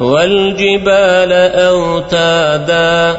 والجبال أوتادا